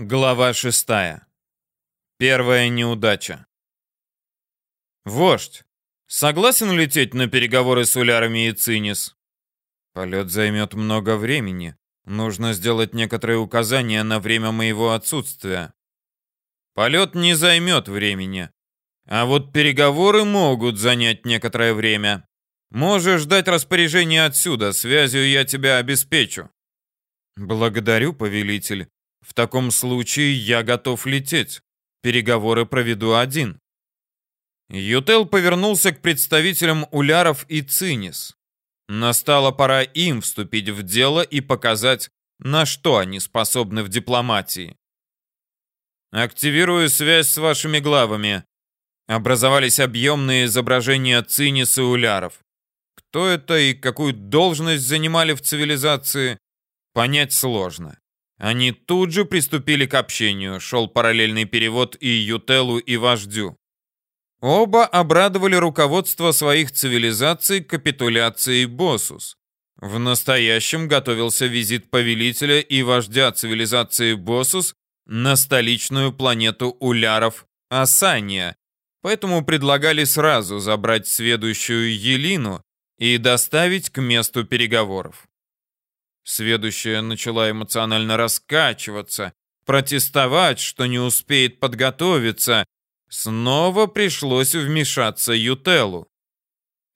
Глава шестая. Первая неудача. Вождь, согласен лететь на переговоры с улярами и Цинис? Полет займет много времени. Нужно сделать некоторые указания на время моего отсутствия. Полет не займет времени. А вот переговоры могут занять некоторое время. Можешь ждать распоряжения отсюда, связью я тебя обеспечу. Благодарю, повелитель. В таком случае я готов лететь. Переговоры проведу один. Ютел повернулся к представителям Уляров и Цинис. Настала пора им вступить в дело и показать, на что они способны в дипломатии. Активирую связь с вашими главами. Образовались объемные изображения Цинис и Уляров. Кто это и какую должность занимали в цивилизации, понять сложно. Они тут же приступили к общению, шел параллельный перевод и Ютелу, и вождю. Оба обрадовали руководство своих цивилизаций капитуляцией Босус. В настоящем готовился визит повелителя и вождя цивилизации Босус на столичную планету Уляров Асания, поэтому предлагали сразу забрать сведущую Елину и доставить к месту переговоров. Сведущая начала эмоционально раскачиваться, протестовать, что не успеет подготовиться. Снова пришлось вмешаться Ютелу.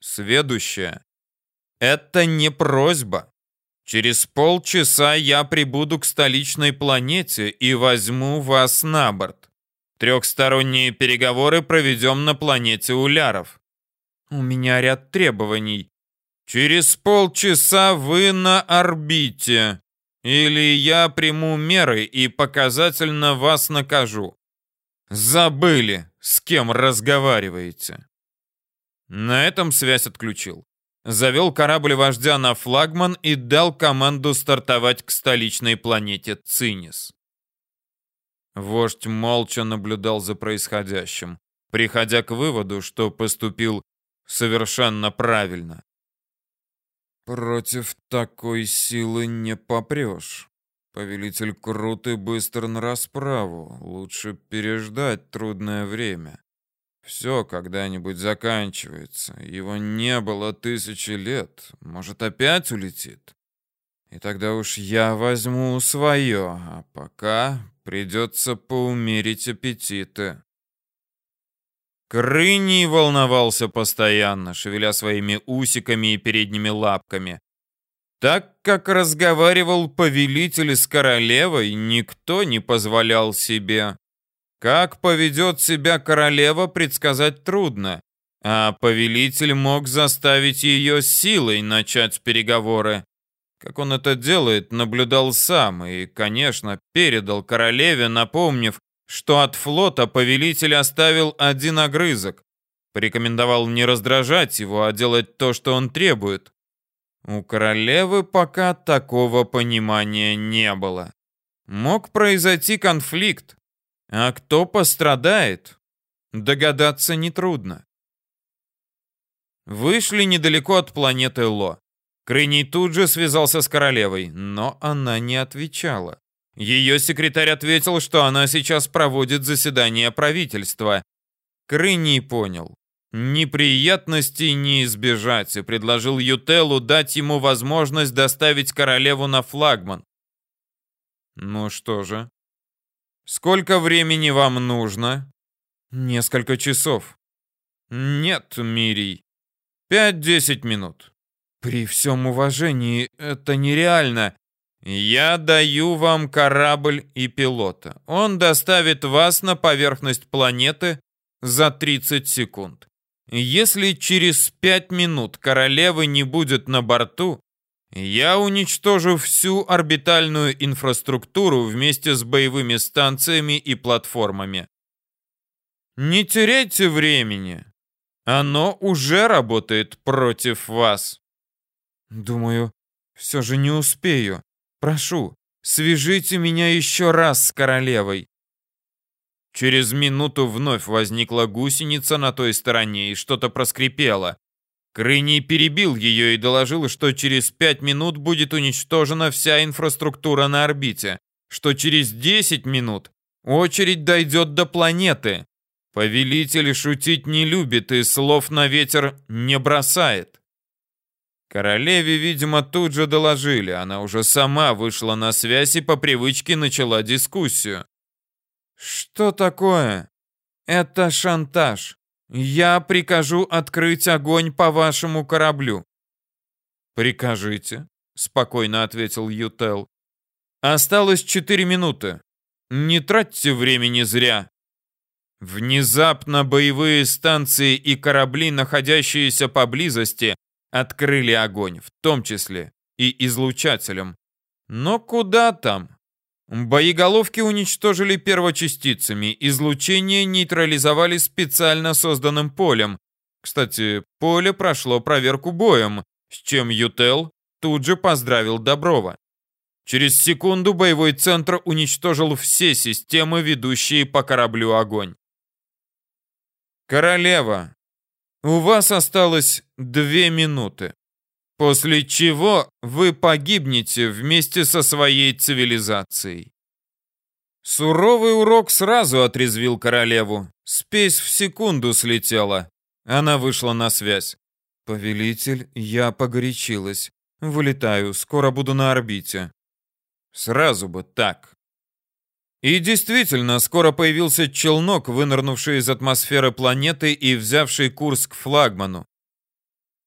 Сведущая. Это не просьба. Через полчаса я прибуду к столичной планете и возьму вас на борт. Трехсторонние переговоры проведем на планете Уляров. У меня ряд требований. Через полчаса вы на орбите. Или я приму меры и показательно вас накажу. Забыли, с кем разговариваете. На этом связь отключил. Завел корабль вождя на флагман и дал команду стартовать к столичной планете Цинис. Вождь молча наблюдал за происходящим, приходя к выводу, что поступил совершенно правильно. Против такой силы не попрешь. Повелитель крут и быстр на расправу. Лучше переждать трудное время. Все когда-нибудь заканчивается. Его не было тысячи лет. Может, опять улетит? И тогда уж я возьму свое, а пока придется поумерить аппетиты. Крыний волновался постоянно, шевеля своими усиками и передними лапками. Так как разговаривал повелитель с королевой, никто не позволял себе. Как поведет себя королева, предсказать трудно, а повелитель мог заставить ее силой начать переговоры. Как он это делает, наблюдал сам и, конечно, передал королеве, напомнив, что от флота повелитель оставил один огрызок. Порекомендовал не раздражать его, а делать то, что он требует. У королевы пока такого понимания не было. Мог произойти конфликт. А кто пострадает? Догадаться нетрудно. Вышли недалеко от планеты Ло. Крыний тут же связался с королевой, но она не отвечала. Ее секретарь ответил, что она сейчас проводит заседание правительства. Крыний понял. Неприятностей не избежать и предложил Ютелу дать ему возможность доставить королеву на флагман. Ну что же? Сколько времени вам нужно? Несколько часов. Нет, Мирий. Пять-десять минут. При всем уважении, это нереально. «Я даю вам корабль и пилота. Он доставит вас на поверхность планеты за 30 секунд. Если через 5 минут королевы не будет на борту, я уничтожу всю орбитальную инфраструктуру вместе с боевыми станциями и платформами. Не теряйте времени. Оно уже работает против вас. Думаю, все же не успею. Прошу, свяжите меня еще раз с королевой. Через минуту вновь возникла гусеница на той стороне и что-то проскрипело. Крыний перебил ее и доложил, что через пять минут будет уничтожена вся инфраструктура на орбите, что через 10 минут очередь дойдет до планеты. Повелитель шутить не любит и слов на ветер не бросает. Королеве, видимо, тут же доложили. Она уже сама вышла на связь и по привычке начала дискуссию. «Что такое?» «Это шантаж. Я прикажу открыть огонь по вашему кораблю». «Прикажите», — спокойно ответил Ютел. «Осталось четыре минуты. Не тратьте времени зря». Внезапно боевые станции и корабли, находящиеся поблизости, открыли огонь, в том числе и излучателем. Но куда там? Боеголовки уничтожили первочастицами, излучение нейтрализовали специально созданным полем. Кстати, поле прошло проверку боем, с чем Ютел тут же поздравил Доброва. Через секунду боевой центр уничтожил все системы, ведущие по кораблю огонь. «Королева, у вас осталось две минуты, после чего вы погибнете вместе со своей цивилизацией. Суровый урок сразу отрезвил королеву. Спесь в секунду слетела. Она вышла на связь. «Повелитель, я погорячилась. Вылетаю, скоро буду на орбите». Сразу бы так. И действительно, скоро появился челнок, вынырнувший из атмосферы планеты и взявший курс к флагману.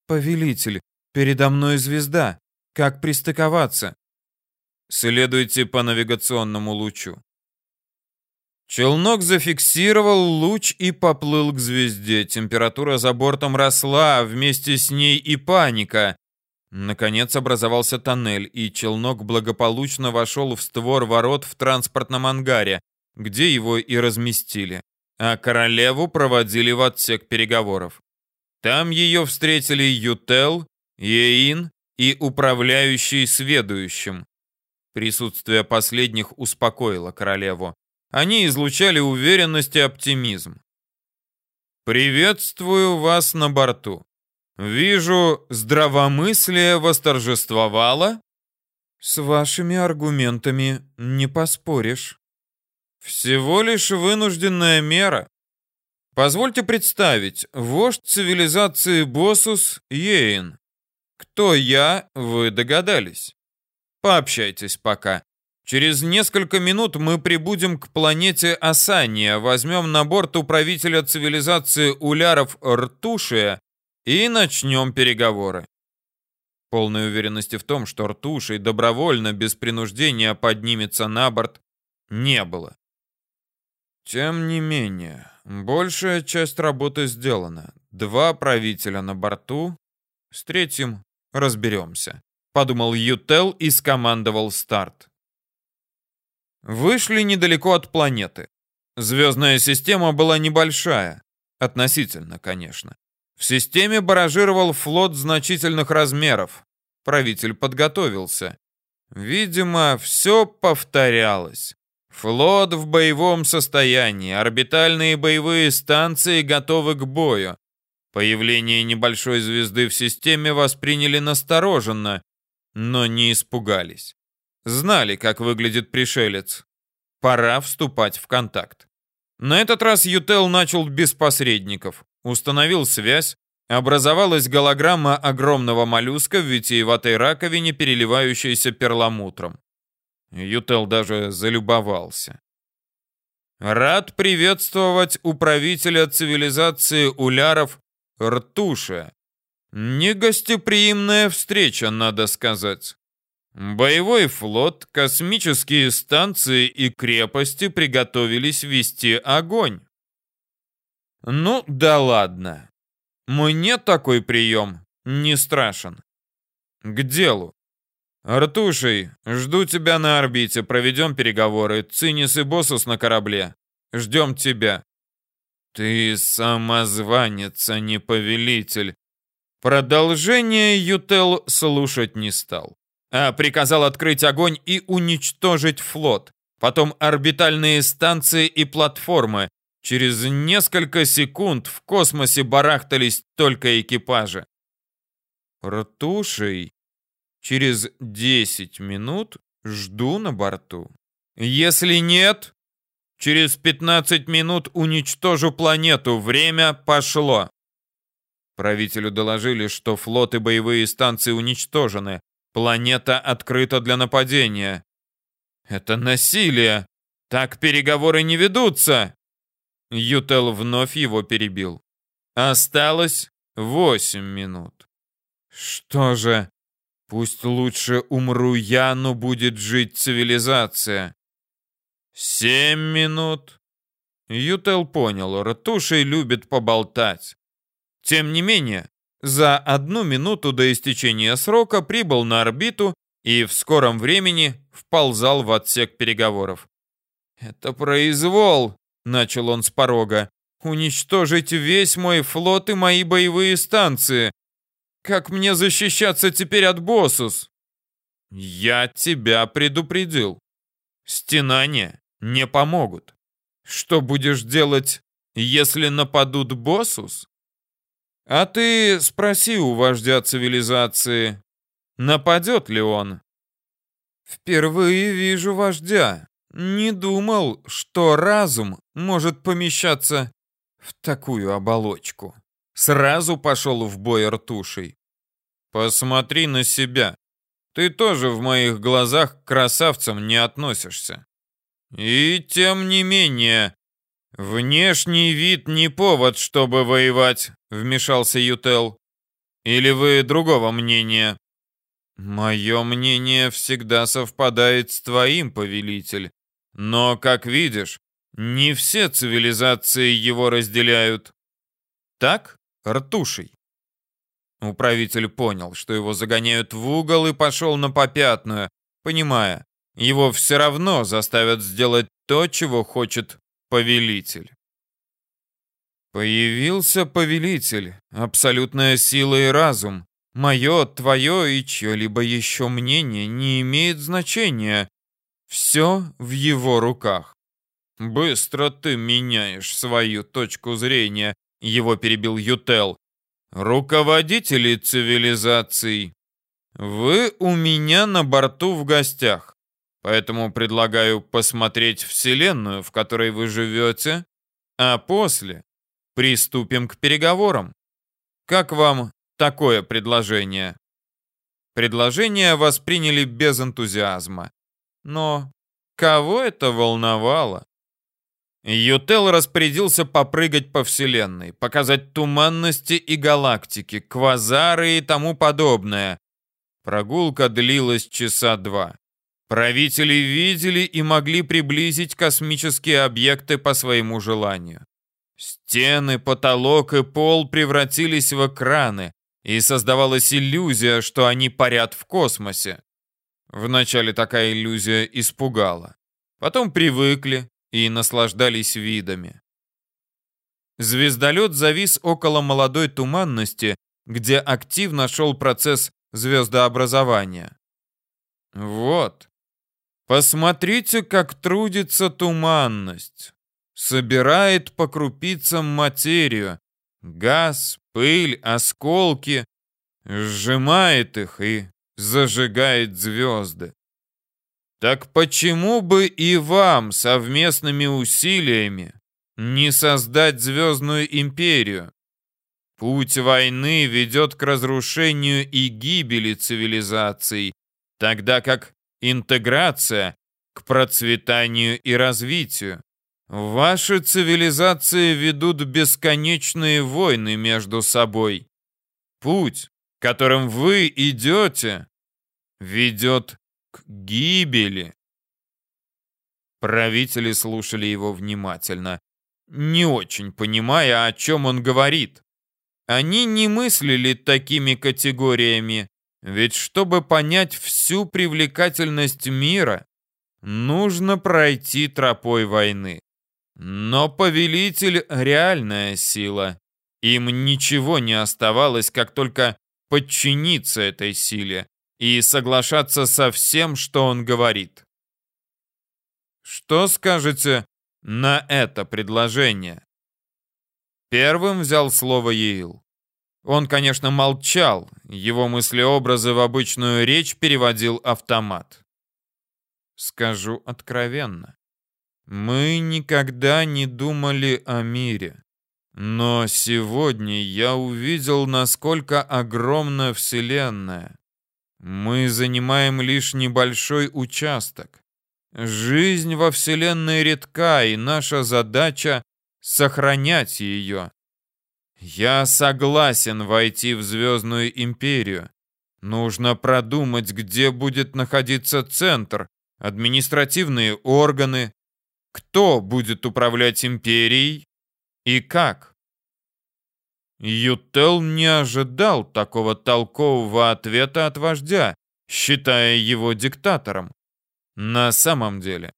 «Повелитель, передо мной звезда. Как пристыковаться?» «Следуйте по навигационному лучу». Челнок зафиксировал луч и поплыл к звезде. Температура за бортом росла, а вместе с ней и паника. Наконец образовался тоннель, и челнок благополучно вошел в створ ворот в транспортном ангаре, где его и разместили. А королеву проводили в отсек переговоров. Там ее встретили Ютел, Еин и управляющий сведущим. Присутствие последних успокоило королеву. Они излучали уверенность и оптимизм. «Приветствую вас на борту. Вижу, здравомыслие восторжествовало. С вашими аргументами не поспоришь. Всего лишь вынужденная мера. Позвольте представить, вождь цивилизации Босус Ейн. Кто я, вы догадались. Пообщайтесь пока. Через несколько минут мы прибудем к планете Асания, возьмем на борт управителя цивилизации уляров Ртушия и начнем переговоры. Полной уверенности в том, что Ртуший добровольно, без принуждения поднимется на борт, не было. Тем не менее, большая часть работы сделана. Два правителя на борту, с третьим разберемся. Подумал Ютел и скомандовал старт. Вышли недалеко от планеты. Звездная система была небольшая. Относительно, конечно. В системе баражировал флот значительных размеров. Правитель подготовился. Видимо, все повторялось. Флот в боевом состоянии, орбитальные боевые станции готовы к бою. Появление небольшой звезды в системе восприняли настороженно, но не испугались. Знали, как выглядит пришелец. Пора вступать в контакт. На этот раз Ютел начал без посредников. Установил связь, образовалась голограмма огромного моллюска в витиеватой раковине, переливающейся перламутром. Ютел даже залюбовался. Рад приветствовать управителя цивилизации уляров Ртуша. Негостеприимная встреча, надо сказать. Боевой флот, космические станции и крепости приготовились вести огонь. Ну, да ладно. Мне такой прием не страшен. К делу. Артушей, жду тебя на орбите, проведем переговоры. Цинис и Боссус на корабле. Ждем тебя. Ты самозванец, а не повелитель. Продолжение Ютел слушать не стал, а приказал открыть огонь и уничтожить флот. Потом орбитальные станции и платформы, Через несколько секунд в космосе барахтались только экипажи. Ртушей через 10 минут жду на борту. Если нет, через 15 минут уничтожу планету. Время пошло. Правителю доложили, что флот и боевые станции уничтожены. Планета открыта для нападения. Это насилие. Так переговоры не ведутся. Ютел вновь его перебил. Осталось восемь минут. Что же, пусть лучше умру я, но будет жить цивилизация. Семь минут. Ютел понял, Ратушей любит поболтать. Тем не менее, за одну минуту до истечения срока прибыл на орбиту и в скором времени вползал в отсек переговоров. «Это произвол!» — начал он с порога. «Уничтожить весь мой флот и мои боевые станции! Как мне защищаться теперь от боссус?» «Я тебя предупредил. Стенания не помогут. Что будешь делать, если нападут боссус?» «А ты спроси у вождя цивилизации, нападет ли он?» «Впервые вижу вождя. Не думал, что разум может помещаться в такую оболочку. Сразу пошел в бой ртушей. Посмотри на себя. Ты тоже в моих глазах к красавцам не относишься. И тем не менее, внешний вид не повод, чтобы воевать, вмешался Ютел. Или вы другого мнения? Мое мнение всегда совпадает с твоим, повелитель. Но, как видишь, не все цивилизации его разделяют. Так, Ртуший. Управитель понял, что его загоняют в угол и пошел на попятную, понимая, его все равно заставят сделать то, чего хочет повелитель. Появился повелитель, абсолютная сила и разум. Мое, твое и чье-либо еще мнение не имеет значения. Все в его руках. Быстро ты меняешь свою точку зрения, его перебил Ютел. Руководители цивилизаций, вы у меня на борту в гостях, поэтому предлагаю посмотреть вселенную, в которой вы живете, а после приступим к переговорам. Как вам такое предложение? Предложение восприняли без энтузиазма. Но кого это волновало? Ютел распорядился попрыгать по вселенной, показать туманности и галактики, квазары и тому подобное. Прогулка длилась часа два. Правители видели и могли приблизить космические объекты по своему желанию. Стены, потолок и пол превратились в экраны, и создавалась иллюзия, что они парят в космосе. Вначале такая иллюзия испугала. Потом привыкли и наслаждались видами. Звездолет завис около молодой туманности, где активно шел процесс звездообразования. Вот. Посмотрите, как трудится туманность. Собирает по крупицам материю. Газ, пыль, осколки. Сжимает их и зажигает звезды. Так почему бы и вам совместными усилиями не создать звездную империю? Путь войны ведет к разрушению и гибели цивилизаций, тогда как интеграция к процветанию и развитию. Ваши цивилизации ведут бесконечные войны между собой. Путь, которым вы идете, ведет к гибели. Правители слушали его внимательно, не очень понимая, о чем он говорит. Они не мыслили такими категориями, ведь чтобы понять всю привлекательность мира, нужно пройти тропой войны. Но повелитель — реальная сила. Им ничего не оставалось, как только подчиниться этой силе и соглашаться со всем, что он говорит. Что скажете на это предложение? Первым взял слово Еил. Он, конечно, молчал, его мыслеобразы в обычную речь переводил автомат. Скажу откровенно. Мы никогда не думали о мире. Но сегодня я увидел, насколько огромна Вселенная. Мы занимаем лишь небольшой участок. Жизнь во Вселенной редка, и наша задача — сохранять ее. Я согласен войти в Звездную Империю. Нужно продумать, где будет находиться центр, административные органы, кто будет управлять Империей и как. Ютел не ожидал такого толкового ответа от вождя, считая его диктатором. На самом деле,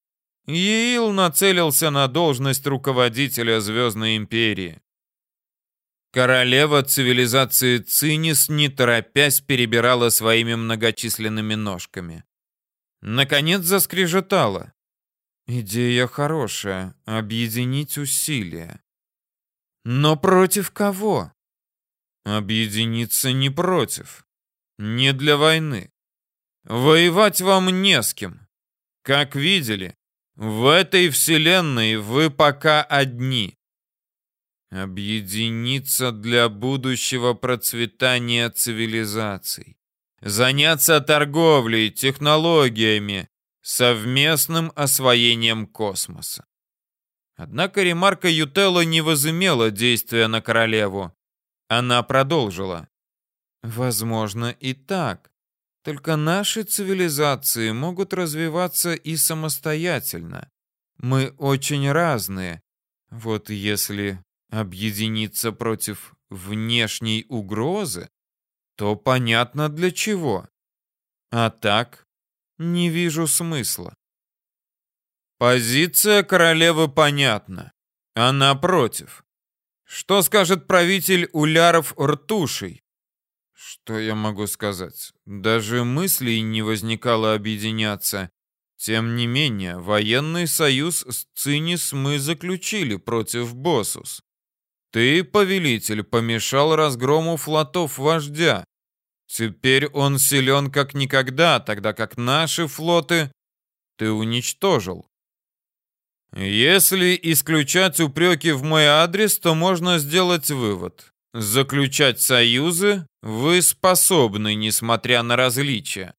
Еил нацелился на должность руководителя Звездной Империи. Королева цивилизации Цинис, не торопясь, перебирала своими многочисленными ножками. Наконец заскрежетала. Идея хорошая — объединить усилия. Но против кого? Объединиться не против. Не для войны. Воевать вам не с кем. Как видели, в этой вселенной вы пока одни. Объединиться для будущего процветания цивилизаций. Заняться торговлей, технологиями, совместным освоением космоса. Однако ремарка Ютелла не возымела действия на королеву. Она продолжила. Возможно и так. Только наши цивилизации могут развиваться и самостоятельно. Мы очень разные. Вот если объединиться против внешней угрозы, то понятно для чего. А так не вижу смысла. Позиция королевы понятна. Она против. Что скажет правитель Уляров Ртушей? Что я могу сказать? Даже мыслей не возникало объединяться. Тем не менее, военный союз с Цинис мы заключили против Босус. Ты, повелитель, помешал разгрому флотов вождя. Теперь он силен как никогда, тогда как наши флоты ты уничтожил. Если исключать упреки в мой адрес, то можно сделать вывод. Заключать союзы вы способны, несмотря на различия.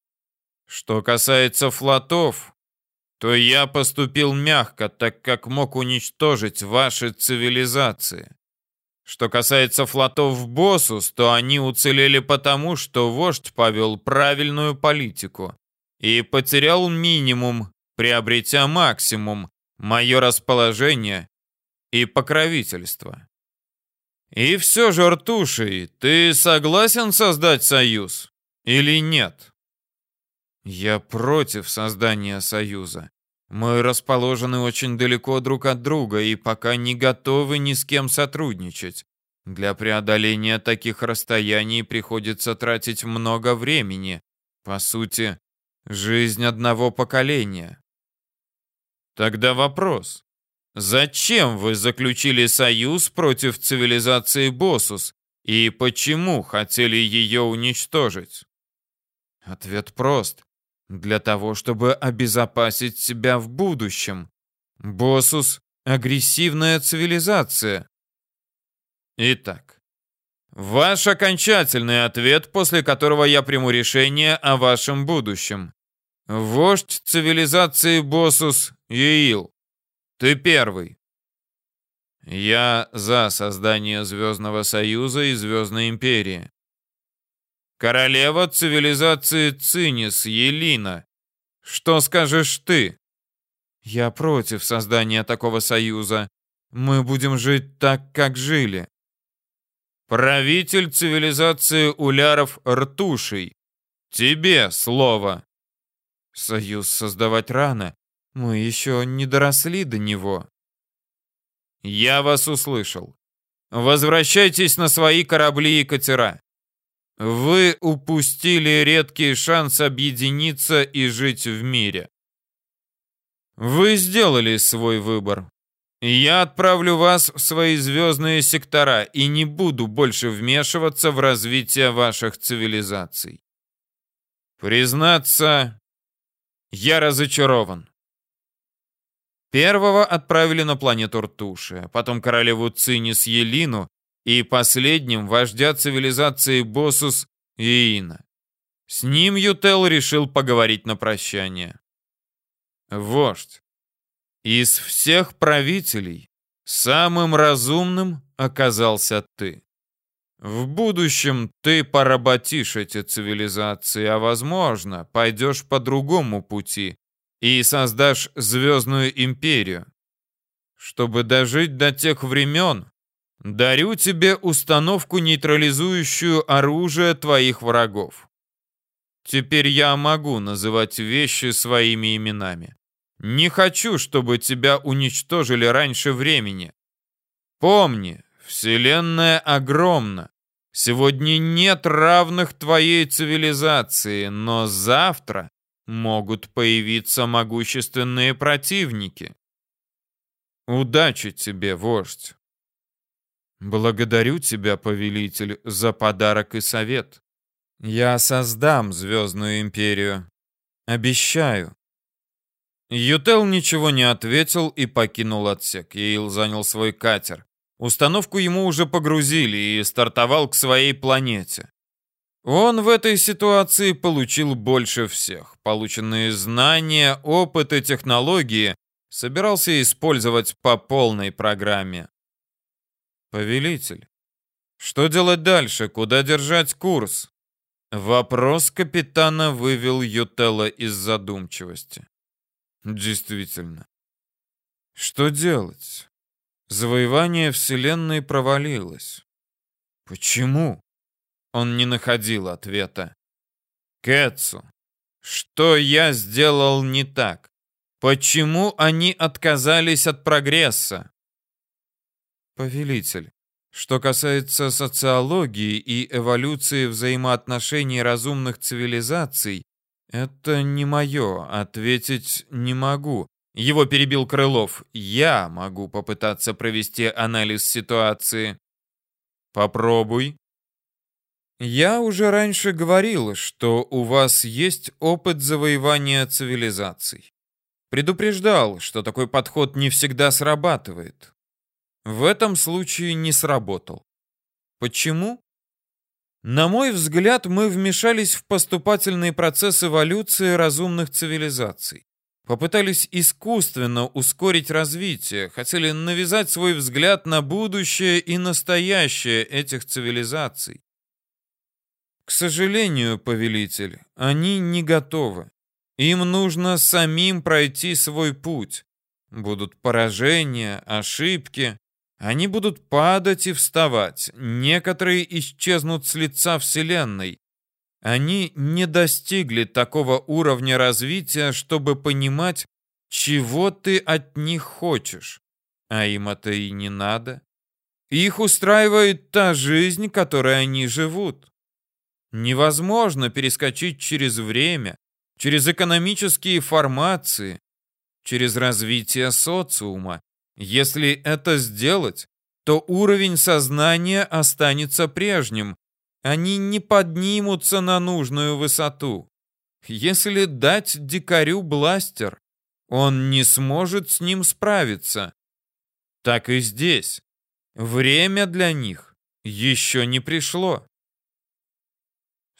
Что касается флотов, то я поступил мягко, так как мог уничтожить ваши цивилизации. Что касается флотов Боссус, то они уцелели потому, что вождь повел правильную политику и потерял минимум, приобретя максимум, мое расположение и покровительство. И все же, Артуший, ты согласен создать союз или нет? Я против создания союза. Мы расположены очень далеко друг от друга и пока не готовы ни с кем сотрудничать. Для преодоления таких расстояний приходится тратить много времени. По сути, жизнь одного поколения. Тогда вопрос. Зачем вы заключили союз против цивилизации Босус и почему хотели ее уничтожить? Ответ прост. Для того, чтобы обезопасить себя в будущем. Босус — агрессивная цивилизация. Итак, ваш окончательный ответ, после которого я приму решение о вашем будущем. Вождь цивилизации Босус Иил. Ты первый. Я за создание Звездного Союза и Звездной Империи. Королева цивилизации Цинис Елина. Что скажешь ты? Я против создания такого союза. Мы будем жить так, как жили. Правитель цивилизации Уляров Ртушей. Тебе слово. Союз создавать рано. Мы еще не доросли до него. Я вас услышал. Возвращайтесь на свои корабли и катера. Вы упустили редкий шанс объединиться и жить в мире. Вы сделали свой выбор. Я отправлю вас в свои звездные сектора и не буду больше вмешиваться в развитие ваших цивилизаций. Признаться, Я разочарован. Первого отправили на планету Ртуши, потом королеву Цинис Елину и последним вождя цивилизации Босус Иина. С ним Ютел решил поговорить на прощание. Вождь, из всех правителей самым разумным оказался ты. В будущем ты поработишь эти цивилизации, а возможно, пойдешь по другому пути и создашь звездную империю. Чтобы дожить до тех времен, дарю тебе установку, нейтрализующую оружие твоих врагов. Теперь я могу называть вещи своими именами. Не хочу, чтобы тебя уничтожили раньше времени. Помни, Вселенная огромна. Сегодня нет равных твоей цивилизации, но завтра могут появиться могущественные противники. Удачи тебе, вождь. Благодарю тебя, повелитель, за подарок и совет. Я создам Звездную Империю. Обещаю. Ютел ничего не ответил и покинул отсек. Ейл занял свой катер. Установку ему уже погрузили и стартовал к своей планете. Он в этой ситуации получил больше всех. Полученные знания, опыт и технологии собирался использовать по полной программе. Повелитель, что делать дальше? Куда держать курс? Вопрос капитана вывел Ютелла из задумчивости. Действительно. Что делать? Завоевание Вселенной провалилось. Почему? Он не находил ответа. Кэтсу, что я сделал не так? Почему они отказались от прогресса? Повелитель, что касается социологии и эволюции взаимоотношений разумных цивилизаций, это не мое, ответить не могу. Его перебил Крылов. Я могу попытаться провести анализ ситуации. Попробуй. Я уже раньше говорил, что у вас есть опыт завоевания цивилизаций. Предупреждал, что такой подход не всегда срабатывает. В этом случае не сработал. Почему? На мой взгляд, мы вмешались в поступательный процесс эволюции разумных цивилизаций. Попытались искусственно ускорить развитие, хотели навязать свой взгляд на будущее и настоящее этих цивилизаций. К сожалению, повелитель, они не готовы. Им нужно самим пройти свой путь. Будут поражения, ошибки. Они будут падать и вставать. Некоторые исчезнут с лица Вселенной. Они не достигли такого уровня развития, чтобы понимать, чего ты от них хочешь. А им это и не надо. Их устраивает та жизнь, которой они живут. Невозможно перескочить через время, через экономические формации, через развитие социума. Если это сделать, то уровень сознания останется прежним, они не поднимутся на нужную высоту. Если дать дикарю бластер, он не сможет с ним справиться. Так и здесь. Время для них еще не пришло.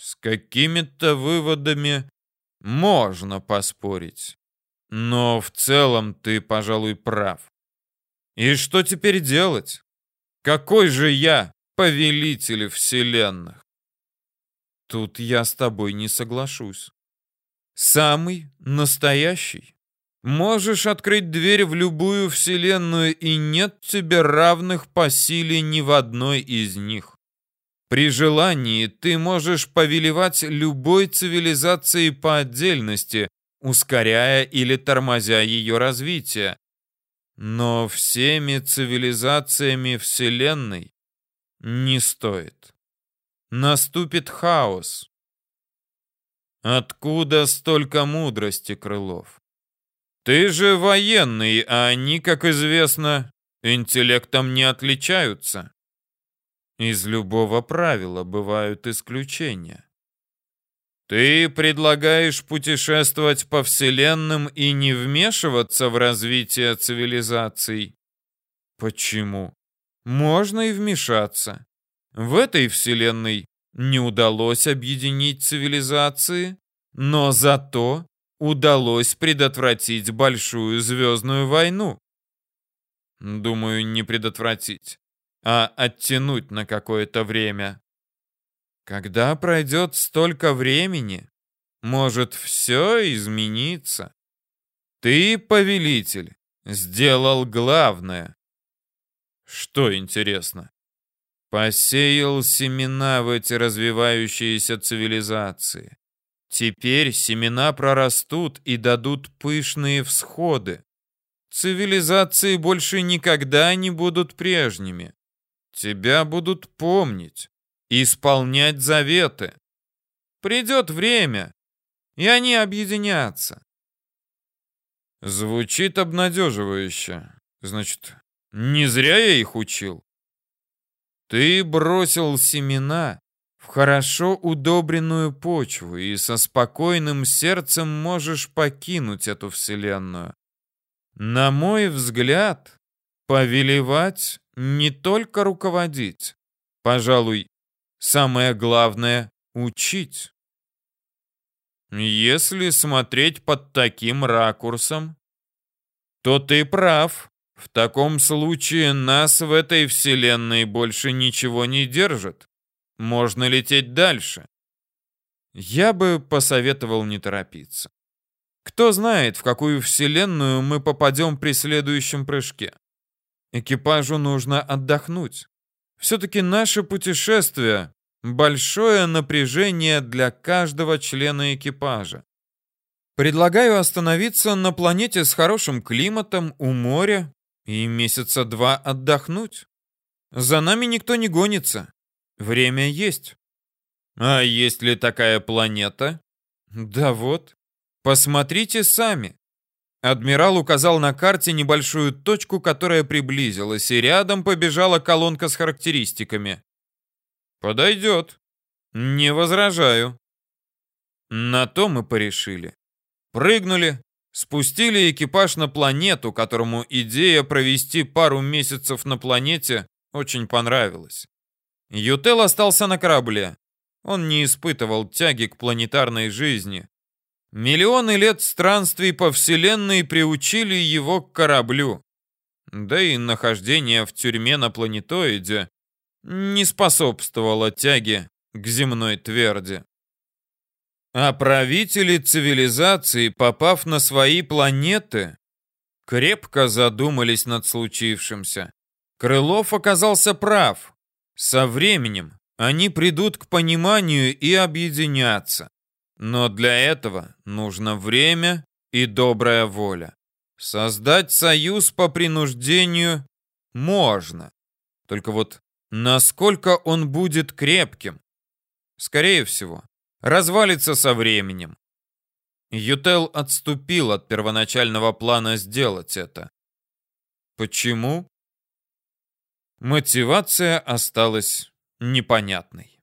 С какими-то выводами можно поспорить. Но в целом ты, пожалуй, прав. И что теперь делать? Какой же я повелители вселенных. Тут я с тобой не соглашусь. Самый настоящий. Можешь открыть дверь в любую вселенную, и нет тебе равных по силе ни в одной из них. При желании ты можешь повелевать любой цивилизацией по отдельности, ускоряя или тормозя ее развитие. Но всеми цивилизациями Вселенной не стоит. Наступит хаос. Откуда столько мудрости, Крылов? Ты же военный, а они, как известно, интеллектом не Ты предлагаешь путешествовать по вселенным и не вмешиваться в развитие цивилизаций? Почему? Можно и вмешаться. В этой вселенной не удалось объединить цивилизации, но зато удалось предотвратить большую звездную войну. Думаю, не предотвратить, а оттянуть на какое-то время. Когда пройдет столько времени, может все измениться. Ты, повелитель, сделал главное. Что интересно? Посеял семена в эти развивающиеся цивилизации. Теперь семена прорастут и дадут пышные всходы. Цивилизации больше никогда не будут прежними. Тебя будут помнить исполнять заветы. Придет время, и они объединятся. Звучит обнадеживающе. Значит, не зря я их учил. Ты бросил семена в хорошо удобренную почву и со спокойным сердцем можешь покинуть эту вселенную. На мой взгляд, повелевать не только руководить. Пожалуй, Самое главное — учить. Если смотреть под таким ракурсом, то ты прав. В таком случае нас в этой вселенной больше ничего не держит. Можно лететь дальше. Я бы посоветовал не торопиться. Кто знает, в какую вселенную мы попадем при следующем прыжке. Экипажу нужно отдохнуть. Все-таки наше путешествие — большое напряжение для каждого члена экипажа. Предлагаю остановиться на планете с хорошим климатом, у моря и месяца два отдохнуть. За нами никто не гонится. Время есть. А есть ли такая планета? Да вот. Посмотрите сами. Адмирал указал на карте небольшую точку, которая приблизилась, и рядом побежала колонка с характеристиками. «Подойдет. Не возражаю». На то мы порешили. Прыгнули, спустили экипаж на планету, которому идея провести пару месяцев на планете очень понравилась. Ютел остался на корабле. Он не испытывал тяги к планетарной жизни, Миллионы лет странствий по Вселенной приучили его к кораблю. Да и нахождение в тюрьме на планетоиде не способствовало тяге к земной тверди. А правители цивилизации, попав на свои планеты, крепко задумались над случившимся. Крылов оказался прав. Со временем они придут к пониманию и объединятся. Но для этого нужно время и добрая воля. Создать союз по принуждению можно. Только вот насколько он будет крепким? Скорее всего, развалится со временем. Ютел отступил от первоначального плана сделать это. Почему? Мотивация осталась непонятной.